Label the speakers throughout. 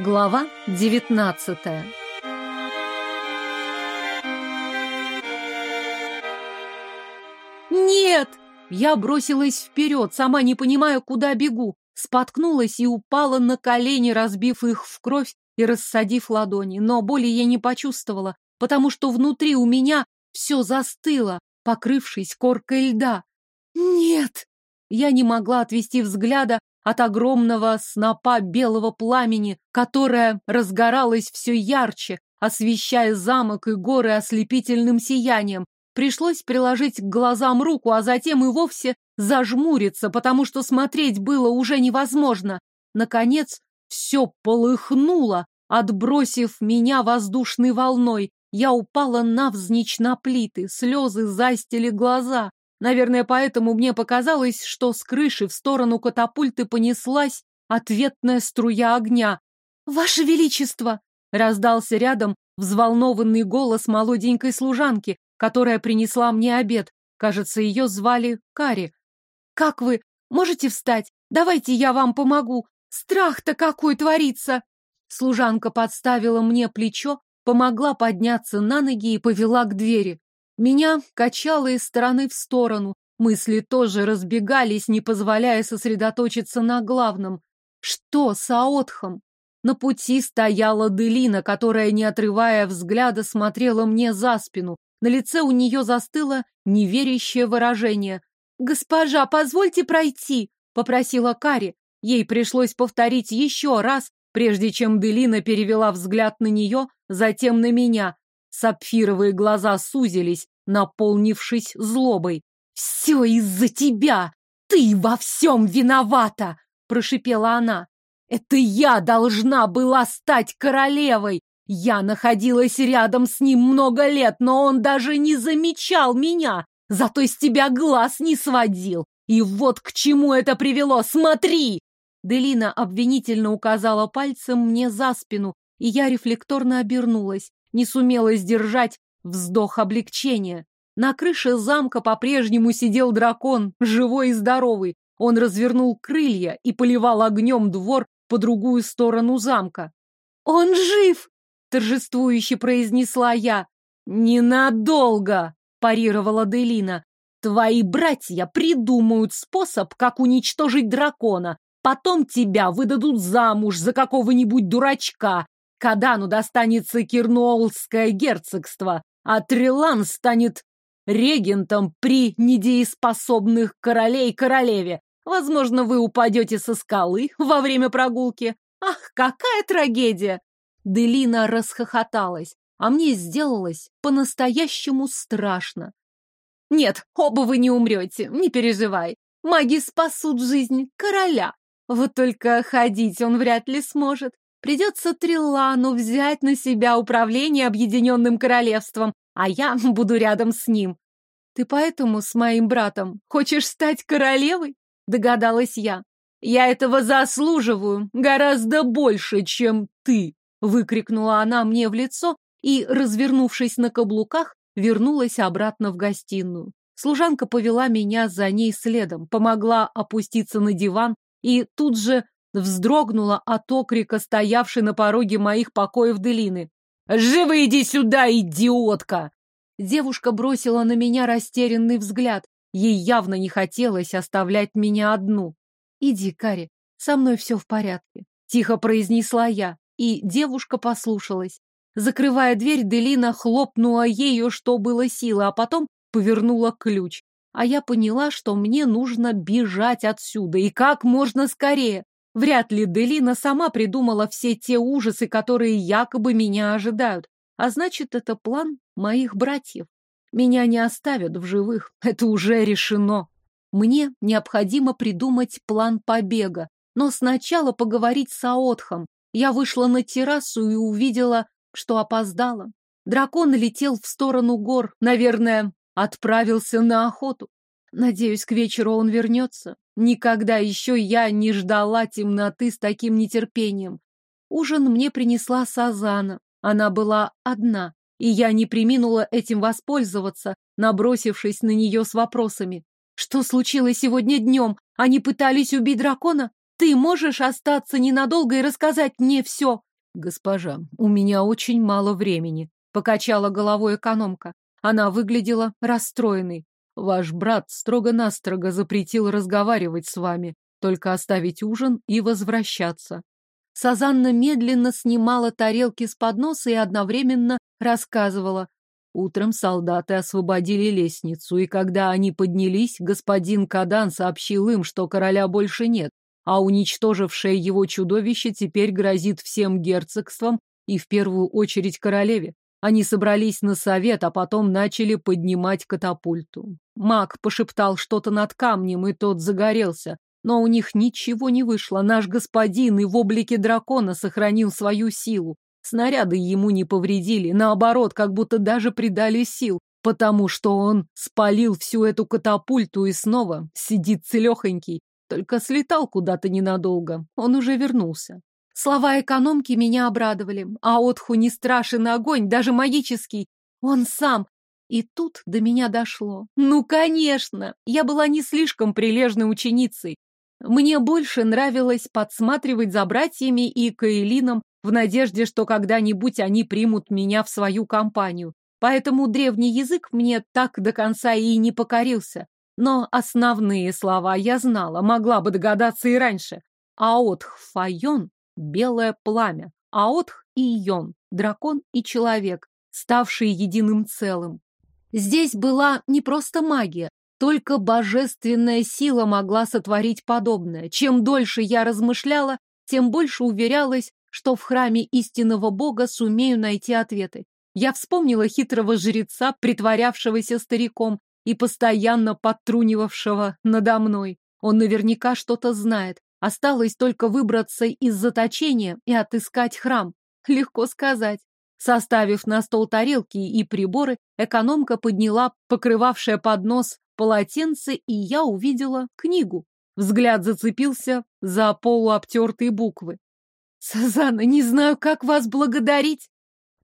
Speaker 1: Глава девятнадцатая «Нет!» Я бросилась вперед, сама не понимая, куда бегу. Споткнулась и упала на колени, разбив их в кровь и рассадив ладони. Но боли я не почувствовала, потому что внутри у меня все застыло, покрывшись коркой льда. «Нет!» Я не могла отвести взгляда от огромного снопа белого пламени, которое разгоралось все ярче, освещая замок и горы ослепительным сиянием. Пришлось приложить к глазам руку, а затем и вовсе зажмуриться, потому что смотреть было уже невозможно. Наконец, все полыхнуло, отбросив меня воздушной волной. Я упала навзничь на плиты, слезы застили глаза. Наверное, поэтому мне показалось, что с крыши в сторону катапульты понеслась ответная струя огня. «Ваше Величество!» — раздался рядом взволнованный голос молоденькой служанки, которая принесла мне обед. Кажется, ее звали Кари. «Как вы? Можете встать? Давайте я вам помогу. Страх-то какой творится!» Служанка подставила мне плечо, помогла подняться на ноги и повела к двери. Меня качало из стороны в сторону, мысли тоже разбегались, не позволяя сосредоточиться на главном. Что с Аотхом? На пути стояла Делина, которая, не отрывая взгляда, смотрела мне за спину. На лице у нее застыло неверящее выражение. «Госпожа, позвольте пройти!» — попросила Кари. Ей пришлось повторить еще раз, прежде чем Делина перевела взгляд на нее, затем на меня. Сапфировые глаза сузились, наполнившись злобой. «Все из-за тебя! Ты во всем виновата!» — прошипела она. «Это я должна была стать королевой! Я находилась рядом с ним много лет, но он даже не замечал меня, зато из тебя глаз не сводил. И вот к чему это привело, смотри!» Делина обвинительно указала пальцем мне за спину, и я рефлекторно обернулась не сумела сдержать вздох облегчения. На крыше замка по-прежнему сидел дракон, живой и здоровый. Он развернул крылья и поливал огнем двор по другую сторону замка. «Он жив!» — торжествующе произнесла я. «Ненадолго!» — парировала Делина. «Твои братья придумают способ, как уничтожить дракона. Потом тебя выдадут замуж за какого-нибудь дурачка, Кадану достанется Кирнуолское герцогство, а Трилан станет регентом при недееспособных королей и королеве. Возможно, вы упадете со скалы во время прогулки. Ах, какая трагедия! Делина расхохоталась, а мне сделалось по-настоящему страшно. Нет, оба вы не умрете, не переживай. Маги спасут жизнь короля. Вот только ходить он вряд ли сможет. Придется Триллану взять на себя управление Объединенным Королевством, а я буду рядом с ним. Ты поэтому с моим братом хочешь стать королевой? Догадалась я. Я этого заслуживаю гораздо больше, чем ты, выкрикнула она мне в лицо и, развернувшись на каблуках, вернулась обратно в гостиную. Служанка повела меня за ней следом, помогла опуститься на диван и тут же вздрогнула от окрика, стоявшей на пороге моих покоев Делины. «Живо иди сюда, идиотка!» Девушка бросила на меня растерянный взгляд. Ей явно не хотелось оставлять меня одну. «Иди, Кари, со мной все в порядке», — тихо произнесла я, и девушка послушалась. Закрывая дверь, Делина хлопнула ею, что было силы, а потом повернула ключ. А я поняла, что мне нужно бежать отсюда, и как можно скорее. Вряд ли Делина сама придумала все те ужасы, которые якобы меня ожидают. А значит, это план моих братьев. Меня не оставят в живых. Это уже решено. Мне необходимо придумать план побега. Но сначала поговорить с Аотхом. Я вышла на террасу и увидела, что опоздала. Дракон летел в сторону гор. Наверное, отправился на охоту. Надеюсь, к вечеру он вернется. Никогда еще я не ждала темноты с таким нетерпением. Ужин мне принесла Сазана. Она была одна, и я не приминула этим воспользоваться, набросившись на нее с вопросами. Что случилось сегодня днем? Они пытались убить дракона? Ты можешь остаться ненадолго и рассказать мне все?
Speaker 2: Госпожа, у меня очень мало времени, покачала головой экономка. Она выглядела расстроенной. Ваш брат строго-настрого запретил разговаривать с вами, только оставить ужин и возвращаться.
Speaker 1: Сазанна медленно снимала тарелки с подноса и одновременно рассказывала.
Speaker 2: Утром солдаты освободили лестницу, и когда они поднялись, господин Кадан сообщил им, что короля больше нет, а уничтожившее его чудовище теперь грозит всем герцогствам и в первую очередь королеве. Они собрались на совет, а потом начали поднимать катапульту. Маг пошептал что-то над камнем, и тот загорелся. Но у них ничего не вышло. Наш господин и в облике дракона сохранил свою силу. Снаряды ему не повредили, наоборот, как будто даже придали сил, потому что он спалил всю эту катапульту и снова сидит целехонький, только слетал куда-то ненадолго. Он уже вернулся.
Speaker 1: Слова экономки меня обрадовали. А Отху не страшен огонь, даже магический. Он сам. И тут до меня дошло. Ну, конечно, я была не слишком прилежной ученицей. Мне больше нравилось подсматривать за братьями и Каэлином в надежде, что когда-нибудь они примут меня в свою компанию. Поэтому древний язык мне так до конца и не покорился. Но основные слова я знала, могла бы догадаться и раньше. Аотх Файон — белое пламя, Аотх и Йон — дракон и человек, ставшие единым целым. Здесь была не просто магия, только божественная сила могла сотворить подобное. Чем дольше я размышляла, тем больше уверялась, что в храме истинного бога сумею найти ответы. Я вспомнила хитрого жреца, притворявшегося стариком, и постоянно подтрунивавшего надо мной. Он наверняка что-то знает. Осталось только выбраться из заточения и отыскать храм. Легко сказать. Составив на стол тарелки и приборы, экономка подняла покрывавшее поднос полотенце, и я увидела книгу. Взгляд зацепился за полуобтертые буквы. «Сазана, не знаю, как вас благодарить!»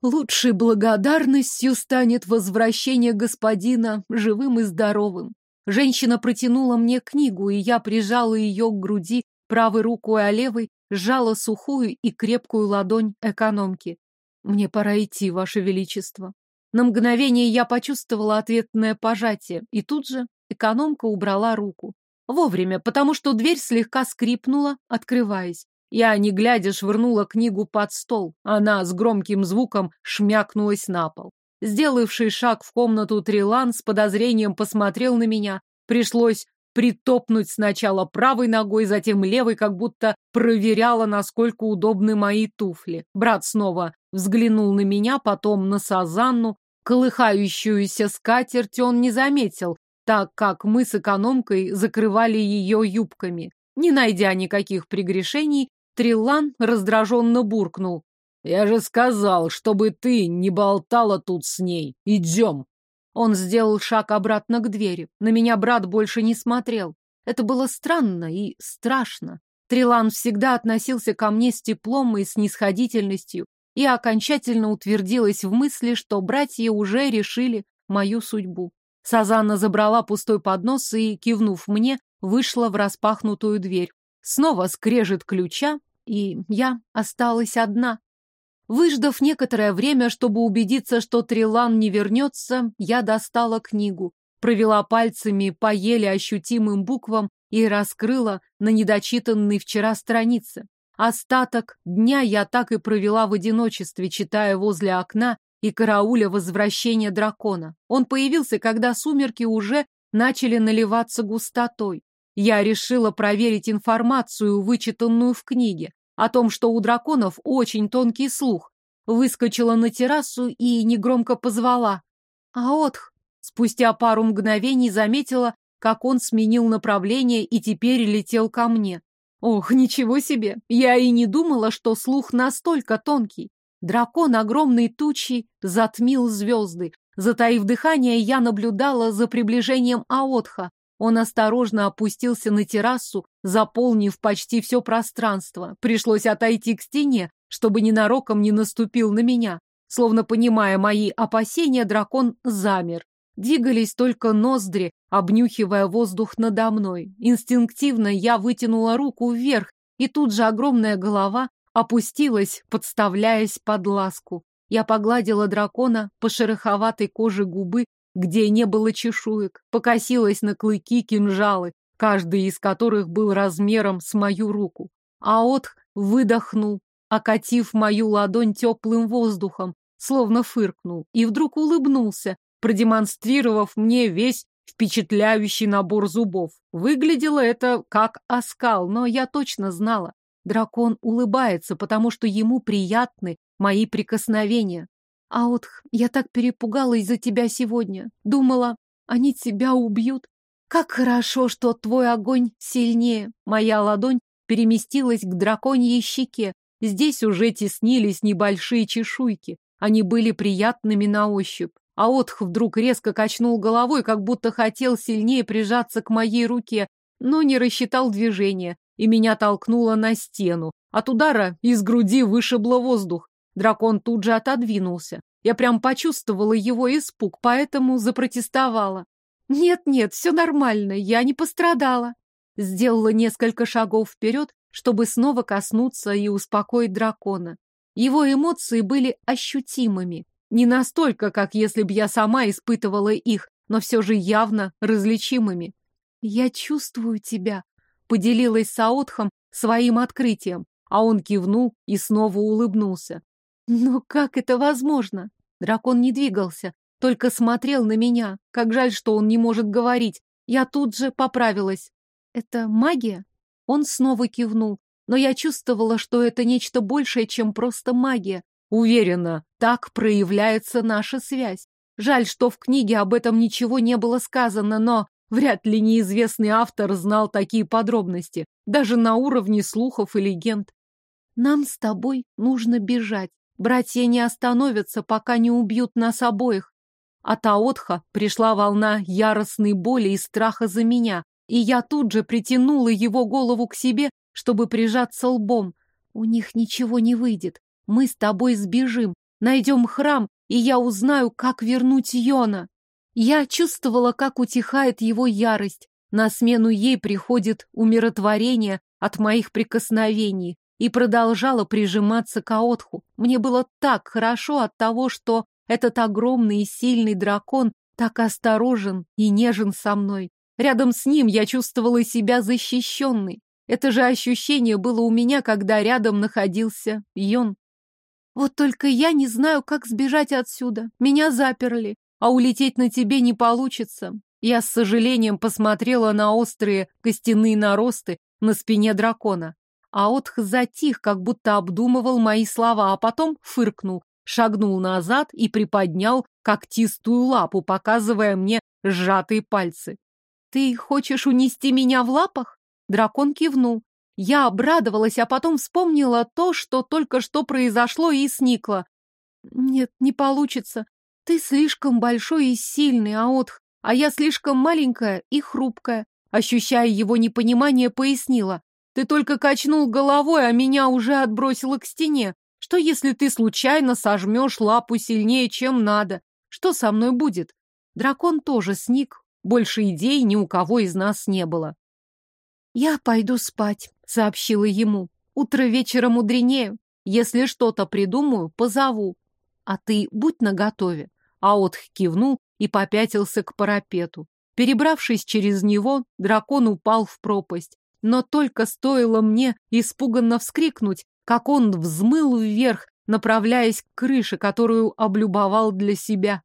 Speaker 1: Лучшей благодарностью станет возвращение господина живым и здоровым. Женщина протянула мне книгу, и я прижала ее к груди правой рукой, а левой сжала сухую и крепкую ладонь экономки. Мне пора идти, ваше величество. На мгновение я почувствовала ответное пожатие, и тут же экономка убрала руку. Вовремя, потому что дверь слегка скрипнула, открываясь. Я, не глядя, швырнула книгу под стол. Она с громким звуком шмякнулась на пол. Сделавший шаг в комнату Трилан с подозрением посмотрел на меня. Пришлось притопнуть сначала правой ногой, затем левой, как будто проверяла, насколько удобны мои туфли. Брат снова взглянул на меня, потом на Сазанну. Колыхающуюся скатерть он не заметил, так как мы с экономкой закрывали ее юбками. Не найдя никаких прегрешений, Триллан раздраженно буркнул. «Я же сказал, чтобы ты не болтала тут с ней. Идем!» Он сделал шаг обратно к двери. На меня брат больше не смотрел. Это было странно и страшно. Трилан всегда относился ко мне с теплом и снисходительностью, и окончательно утвердилась в мысли, что братья уже решили мою судьбу. Сазанна забрала пустой поднос и, кивнув мне, вышла в распахнутую дверь. Снова скрежет ключа, и я осталась одна. Выждав некоторое время, чтобы убедиться, что Трилан не вернется, я достала книгу, провела пальцами по еле ощутимым буквам и раскрыла на недочитанной вчера странице. Остаток дня я так и провела в одиночестве, читая возле окна и карауля возвращения дракона. Он появился, когда сумерки уже начали наливаться густотой. Я решила проверить информацию, вычитанную в книге о том, что у драконов очень тонкий слух. Выскочила на террасу и негромко позвала. Аотх. Спустя пару мгновений заметила, как он сменил направление и теперь летел ко мне. Ох, ничего себе! Я и не думала, что слух настолько тонкий. Дракон огромной тучи затмил звезды. Затаив дыхание, я наблюдала за приближением Аотха. Он осторожно опустился на террасу, заполнив почти все пространство. Пришлось отойти к стене, чтобы ненароком не наступил на меня. Словно понимая мои опасения, дракон замер. Двигались только ноздри, обнюхивая воздух надо мной. Инстинктивно я вытянула руку вверх и тут же огромная голова опустилась, подставляясь под ласку. Я погладила дракона по шероховатой коже губы, где не было чешуек, покосилась на клыки кинжалы, каждый из которых был размером с мою руку. А Отх выдохнул, окатив мою ладонь теплым воздухом, словно фыркнул, и вдруг улыбнулся, продемонстрировав мне весь впечатляющий набор зубов. Выглядело это как оскал, но я точно знала. Дракон улыбается, потому что ему приятны мои прикосновения. А вот я так перепугалась за тебя сегодня. Думала, они тебя убьют. Как хорошо, что твой огонь сильнее. Моя ладонь переместилась к драконьей щеке. Здесь уже теснились небольшие чешуйки. Они были приятными на ощупь. А Отх вдруг резко качнул головой, как будто хотел сильнее прижаться к моей руке, но не рассчитал движение, и меня толкнуло на стену. От удара из груди вышибло воздух. Дракон тут же отодвинулся. Я прям почувствовала его испуг, поэтому запротестовала. «Нет-нет, все нормально, я не пострадала». Сделала несколько шагов вперед, чтобы снова коснуться и успокоить дракона. Его эмоции были ощутимыми. Не настолько, как если бы я сама испытывала их, но все же явно различимыми. «Я чувствую тебя», — поделилась с Аотхом своим открытием, а он кивнул и снова улыбнулся. «Но как это возможно?» Дракон не двигался, только смотрел на меня. Как жаль, что он не может говорить. Я тут же поправилась. «Это магия?» Он снова кивнул, но я чувствовала, что это нечто большее, чем просто магия. Уверена, так проявляется наша связь. Жаль, что в книге об этом ничего не было сказано, но вряд ли неизвестный автор знал такие подробности, даже на уровне слухов и легенд. Нам с тобой нужно бежать. Братья не остановятся, пока не убьют нас обоих. От Аотха пришла волна яростной боли и страха за меня, и я тут же притянула его голову к себе, чтобы прижаться лбом. У них ничего не выйдет. Мы с тобой сбежим, найдем храм, и я узнаю, как вернуть Йона. Я чувствовала, как утихает его ярость. На смену ей приходит умиротворение от моих прикосновений и продолжала прижиматься к Аотху. Мне было так хорошо от того, что этот огромный и сильный дракон так осторожен и нежен со мной. Рядом с ним я чувствовала себя защищенной. Это же ощущение было у меня, когда рядом находился Йон. Вот только я не знаю, как сбежать отсюда. Меня заперли, а улететь на тебе не получится. Я с сожалением посмотрела на острые костяные наросты на спине дракона. А Отх затих, как будто обдумывал мои слова, а потом фыркнул, шагнул назад и приподнял когтистую лапу, показывая мне сжатые пальцы. «Ты хочешь унести меня в лапах?» Дракон кивнул. Я обрадовалась, а потом вспомнила то, что только что произошло, и сникла. Нет, не получится. Ты слишком большой и сильный, Аотх, а я слишком маленькая и хрупкая. Ощущая его непонимание, пояснила. Ты только качнул головой, а меня уже отбросило к стене. Что, если ты случайно сожмешь лапу сильнее, чем надо? Что со мной будет? Дракон тоже сник. Больше идей ни у кого из нас не было. Я пойду спать сообщила ему. Утро вечера мудренее. Если что-то придумаю, позову. А ты будь наготове. Аотх кивнул и попятился к парапету. Перебравшись через него, дракон упал в пропасть. Но только стоило мне испуганно вскрикнуть, как он взмыл вверх, направляясь к крыше, которую облюбовал для себя.